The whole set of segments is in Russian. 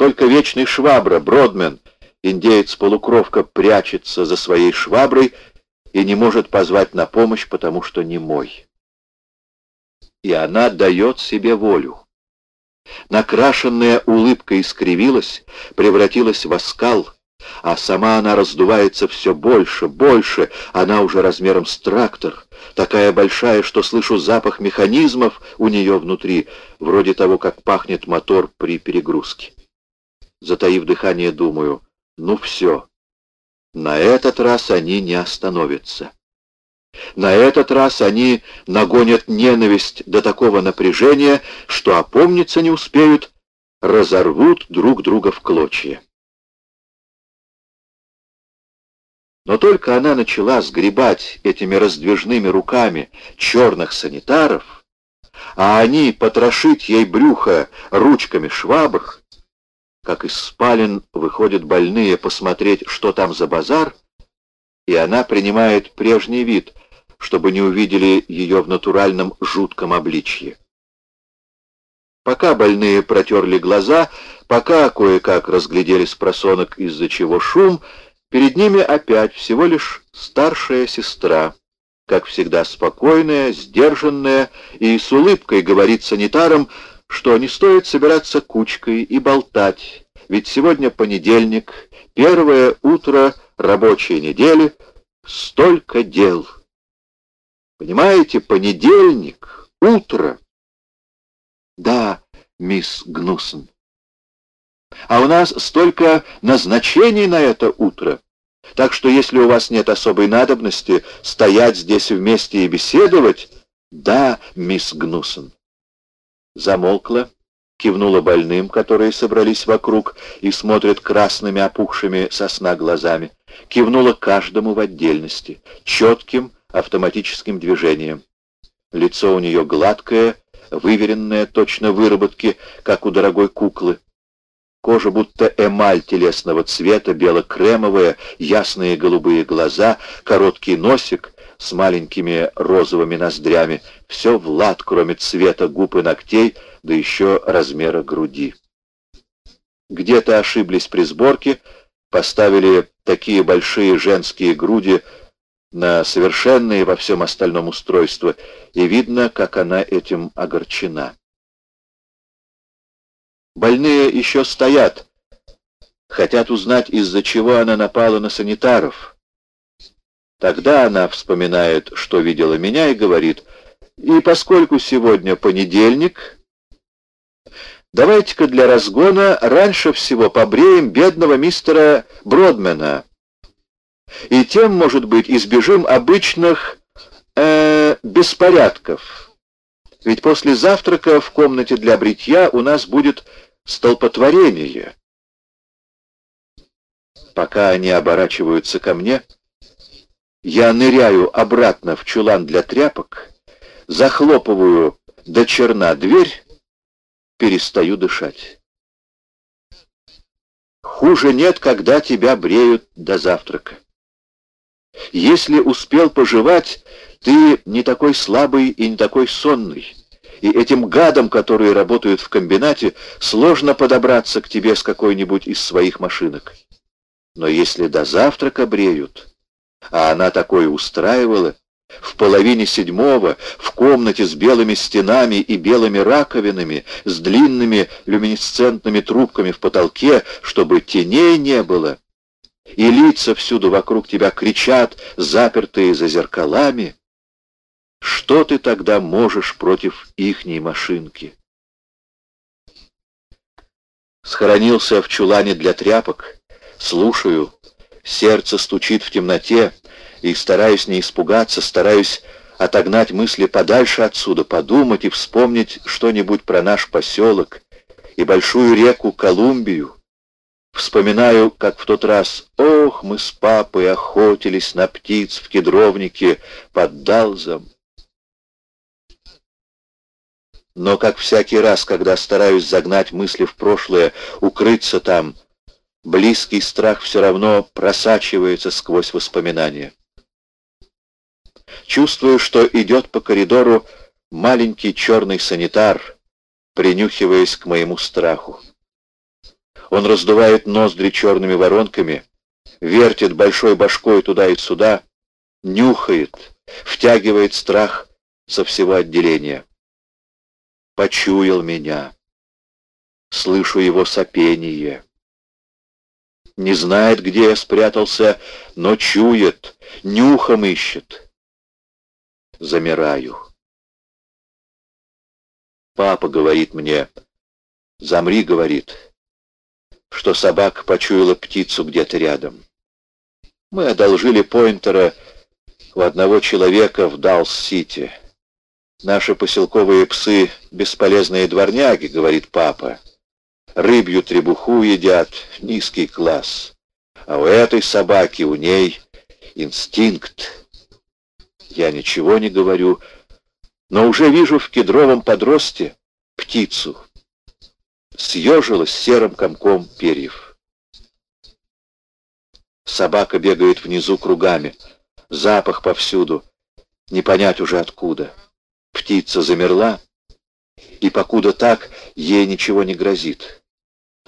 Только вечный швабра, Бродмен, индеец-полукровка, прячется за своей шваброй и не может позвать на помощь, потому что не мой. И она дает себе волю. Накрашенная улыбка искривилась, превратилась в оскал, а сама она раздувается все больше, больше, она уже размером с трактор, такая большая, что слышу запах механизмов у нее внутри, вроде того, как пахнет мотор при перегрузке. Затаив дыхание, думаю, ну все, на этот раз они не остановятся. На этот раз они нагонят ненависть до такого напряжения, что опомниться не успеют, разорвут друг друга в клочья. Но только она начала сгребать этими раздвижными руками черных санитаров, а они потрошить ей брюхо ручками швабр, как из спален выходят больные посмотреть, что там за базар, и она принимает прежний вид, чтобы не увидели ее в натуральном жутком обличье. Пока больные протерли глаза, пока кое-как разглядели с просонок, из-за чего шум, Перед ними опять всего лишь старшая сестра, как всегда спокойная, сдержанная, и с улыбкой говорит санитарам, что не стоит собираться кучкой и болтать, ведь сегодня понедельник, первое утро рабочей недели, столько дел. Понимаете, понедельник, утро. Да, мисс Гнусен. А у нас столько назначений на это утро. Так что если у вас нет особой надобности стоять здесь вместе и беседовать... Да, мисс Гнусен. Замолкла, кивнула больным, которые собрались вокруг и смотрят красными опухшими сосна глазами. Кивнула каждому в отдельности, четким автоматическим движением. Лицо у нее гладкое, выверенное, точно выработки, как у дорогой куклы. Кожа будто эмаль телесного цвета, бело-кремовая, ясные голубые глаза, короткий носик с маленькими розовыми ноздрями. Все в лад, кроме цвета губ и ногтей, да еще размера груди. Где-то ошиблись при сборке, поставили такие большие женские груди на совершенное во всем остальном устройство, и видно, как она этим огорчена. Больные еще стоят. Хотят узнать, из-за чего она напала на санитаров. Тогда она вспоминает, что видела меня, и говорит, «И поскольку сегодня понедельник, давайте-ка для разгона раньше всего побреем бедного мистера Бродмена, и тем, может быть, избежим обычных э, беспорядков. Ведь после завтрака в комнате для бритья у нас будет столпотворение. Пока они оборачиваются ко мне, я ныряю обратно в чулан для тряпок, захлопываю до черна дверь, перестаю дышать. Хуже нет, когда тебя бреют до завтрака. Если успел пожевать, ты не такой слабый и не такой сонный и этим гадам, которые работают в комбинате, сложно подобраться к тебе с какой-нибудь из своих машинок. Но если до завтрака бреют, а она такое устраивала, в половине седьмого, в комнате с белыми стенами и белыми раковинами, с длинными люминесцентными трубками в потолке, чтобы теней не было, и лица всюду вокруг тебя кричат, запертые за зеркалами, что ты тогда можешь против ихней машинки? Схоронился в чулане для тряпок, слушаю, сердце стучит в темноте, и стараюсь не испугаться, стараюсь отогнать мысли подальше отсюда, подумать и вспомнить что-нибудь про наш поселок и большую реку Колумбию. Вспоминаю, как в тот раз, ох, мы с папой охотились на птиц в кедровнике под Далзом. Но, как всякий раз, когда стараюсь загнать мысли в прошлое, укрыться там, близкий страх все равно просачивается сквозь воспоминания. Чувствую, что идет по коридору маленький черный санитар, принюхиваясь к моему страху. Он раздувает ноздри черными воронками, вертит большой башкой туда и сюда, нюхает, втягивает страх со всего отделения. Почуял меня. Слышу его сопение. Не знает, где я спрятался, но чует, нюхом ищет. Замираю. Папа говорит мне, замри, говорит, что собака почуяла птицу где-то рядом. Мы одолжили поинтера у одного человека в Далс-Сити. Наши поселковые псы — бесполезные дворняги, говорит папа. Рыбью требуху едят, низкий класс. А у этой собаки, у ней инстинкт. Я ничего не говорю, но уже вижу в кедровом подросте птицу. Съежилась серым комком перьев. Собака бегает внизу кругами. Запах повсюду. Не понять уже откуда. Птица замерла, и покуда так, ей ничего не грозит.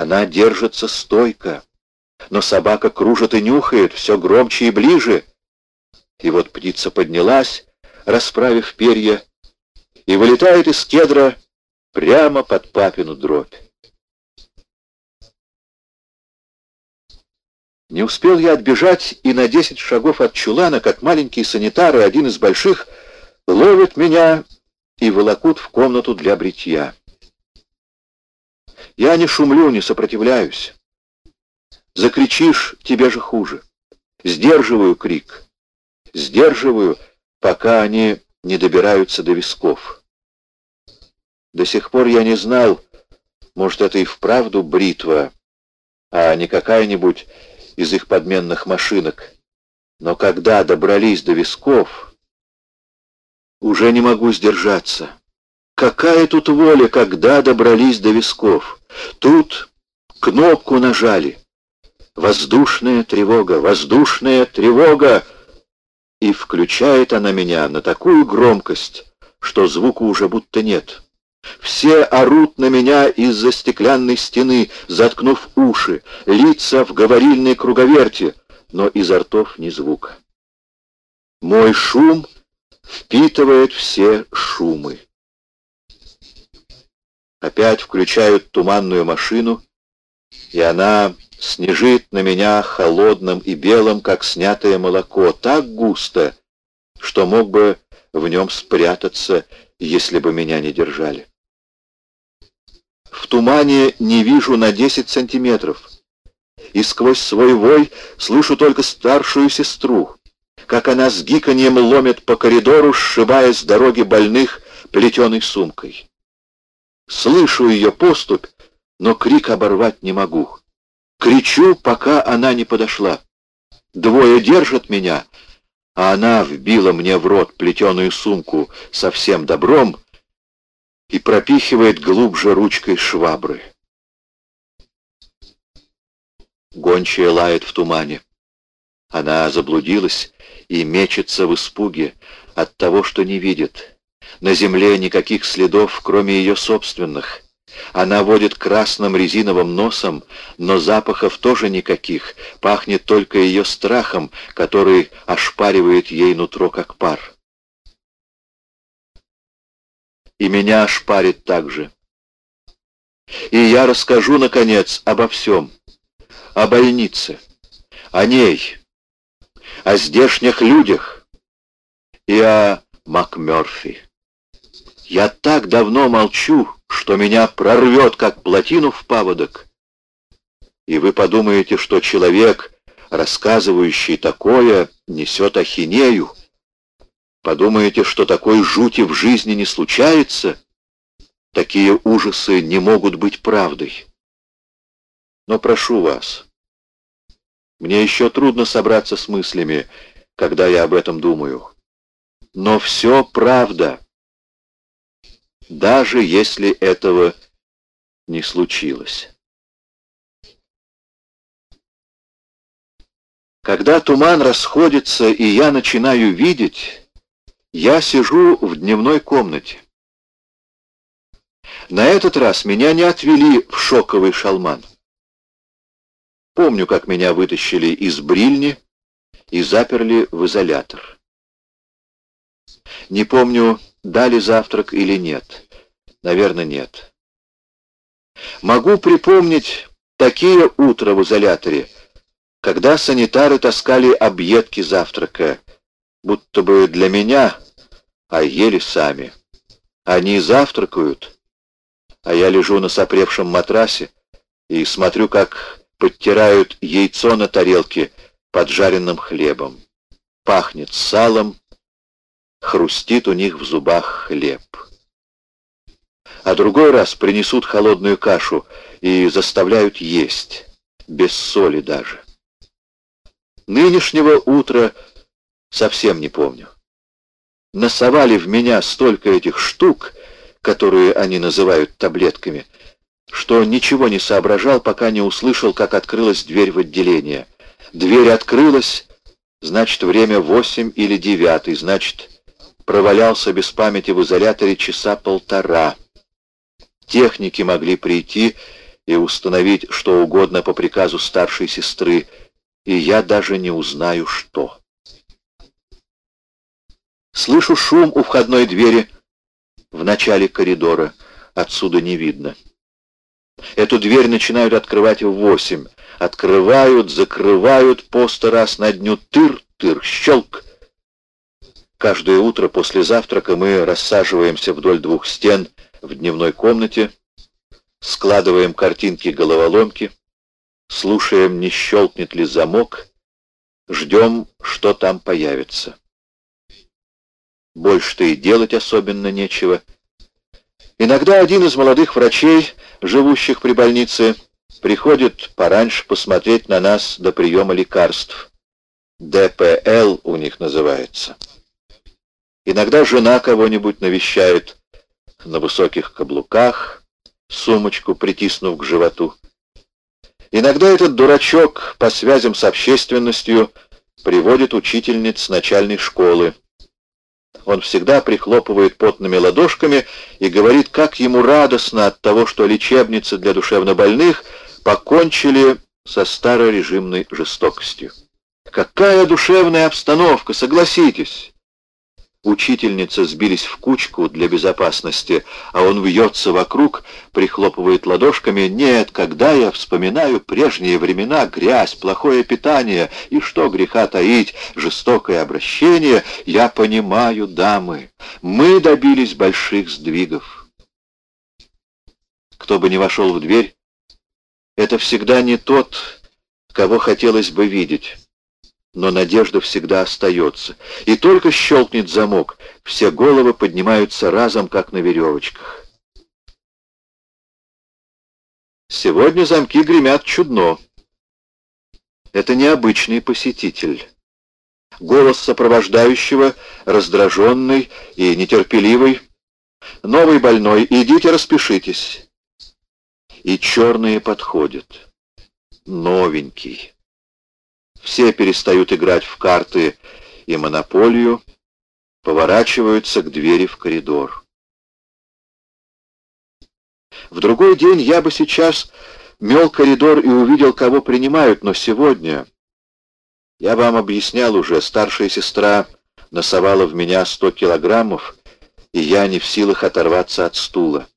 Она держится стойко, но собака кружит и нюхает все громче и ближе. И вот птица поднялась, расправив перья, и вылетает из кедра прямо под папину дробь. Не успел я отбежать и на десять шагов от чулана, как маленькие санитары, один из больших, ловят меня и волокут в комнату для бритья. Я не шумлю, не сопротивляюсь. Закричишь, тебе же хуже. Сдерживаю крик. Сдерживаю, пока они не добираются до висков. До сих пор я не знал, может, это и вправду бритва, а не какая-нибудь из их подменных машинок. Но когда добрались до висков, уже не могу сдержаться. Какая тут воля, когда добрались до висков? Тут кнопку нажали. Воздушная тревога, воздушная тревога! И включает она меня на такую громкость, что звука уже будто нет. Все орут на меня из-за стеклянной стены, заткнув уши, лица в говорильной круговерти, но изо ртов ни звука. Мой шум впитывает все шумы. Опять включают туманную машину, и она снежит на меня холодным и белым, как снятое молоко, так густо, что мог бы в нем спрятаться, если бы меня не держали. В тумане не вижу на 10 сантиметров, и сквозь свой вой слышу только старшую сестру, как она с гиканьем ломит по коридору, сшибая с дороги больных плетеной сумкой. Слышу ее поступь, но крик оборвать не могу. Кричу, пока она не подошла. Двое держат меня, а она вбила мне в рот плетеную сумку со всем добром и пропихивает глубже ручкой швабры. Гончая лает в тумане. Она заблудилась и мечется в испуге от того, что не видит. На земле никаких следов, кроме ее собственных. Она водит красным резиновым носом, но запахов тоже никаких, пахнет только ее страхом, который ошпаривает ей нутро, как пар. И меня ошпарит так же. И я расскажу, наконец, обо всем. О больнице, о ней, о здешних людях и о МакМёрфи. Я так давно молчу, что меня прорвет, как плотину в паводок. И вы подумаете, что человек, рассказывающий такое, несет ахинею. Подумаете, что такой жути в жизни не случается? Такие ужасы не могут быть правдой. Но прошу вас, мне еще трудно собраться с мыслями, когда я об этом думаю. Но все правда даже если этого не случилось. Когда туман расходится и я начинаю видеть, я сижу в дневной комнате. На этот раз меня не отвели в шоковый шалман. Помню, как меня вытащили из брильни и заперли в изолятор. Не помню, дали завтрак или нет. Наверное, нет. Могу припомнить такие утра в изоляторе, когда санитары таскали объедки завтрака, будто бы для меня, а ели сами. Они завтракают, а я лежу на сопревшем матрасе и смотрю, как подтирают яйцо на тарелке поджаренным хлебом. Пахнет салом, хрустит у них в зубах хлеб. А другой раз принесут холодную кашу и заставляют есть, без соли даже. Нынешнего утра совсем не помню. Насовали в меня столько этих штук, которые они называют таблетками, что ничего не соображал, пока не услышал, как открылась дверь в отделение. Дверь открылась, значит, время восемь или девятый, значит, провалялся без памяти в изоляторе часа полтора. Техники могли прийти и установить что угодно по приказу старшей сестры, и я даже не узнаю, что. Слышу шум у входной двери в начале коридора. Отсюда не видно. Эту дверь начинают открывать в восемь. Открывают, закрывают по сто раз на дню. Тыр-тыр, щелк. Каждое утро после завтрака мы рассаживаемся вдоль двух стен в дневной комнате, складываем картинки-головоломки, слушаем, не щелкнет ли замок, ждем, что там появится. Больше-то и делать особенно нечего. Иногда один из молодых врачей, живущих при больнице, приходит пораньше посмотреть на нас до приема лекарств. ДПЛ у них называется. Иногда жена кого-нибудь навещает на высоких каблуках, сумочку притиснув к животу. Иногда этот дурачок по связям с общественностью приводит учительниц начальной школы. Он всегда прихлопывает потными ладошками и говорит, как ему радостно от того, что лечебницы для душевнобольных покончили со старорежимной жестокостью. Какая душевная обстановка, согласитесь! Учительницы сбились в кучку для безопасности, а он вьется вокруг, прихлопывает ладошками. Нет, когда я вспоминаю прежние времена, грязь, плохое питание и, что греха таить, жестокое обращение, я понимаю, дамы, мы добились больших сдвигов. Кто бы ни вошел в дверь, это всегда не тот, кого хотелось бы видеть но надежда всегда остается. И только щелкнет замок, все головы поднимаются разом, как на веревочках. Сегодня замки гремят чудно. Это необычный посетитель. Голос сопровождающего, раздраженный и нетерпеливый. «Новый больной, идите распишитесь». И черные подходят. Новенький. Все перестают играть в карты и монополию, поворачиваются к двери в коридор. В другой день я бы сейчас мел коридор и увидел, кого принимают, но сегодня... Я вам объяснял уже, старшая сестра носовала в меня сто килограммов, и я не в силах оторваться от стула.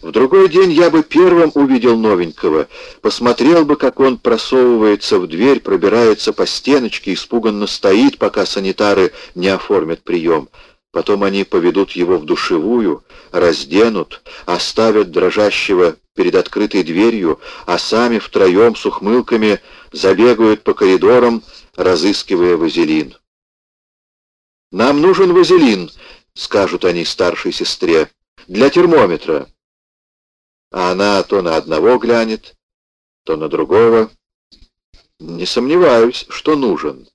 В другой день я бы первым увидел новенького, посмотрел бы, как он просовывается в дверь, пробирается по стеночке, испуганно стоит, пока санитары не оформят прием. Потом они поведут его в душевую, разденут, оставят дрожащего перед открытой дверью, а сами втроем с ухмылками забегают по коридорам, разыскивая вазелин. «Нам нужен вазелин», — скажут они старшей сестре, — «для термометра» а она то на одного глянет, то на другого. Не сомневаюсь, что нужен,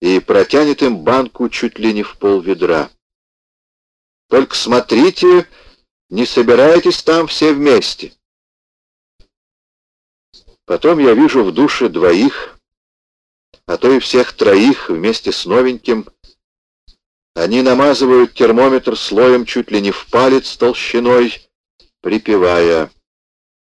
и протянет им банку чуть ли не в пол ведра. Только смотрите, не собирайтесь там все вместе. Потом я вижу в душе двоих, а то и всех троих вместе с новеньким. Они намазывают термометр слоем чуть ли не в палец толщиной, припевая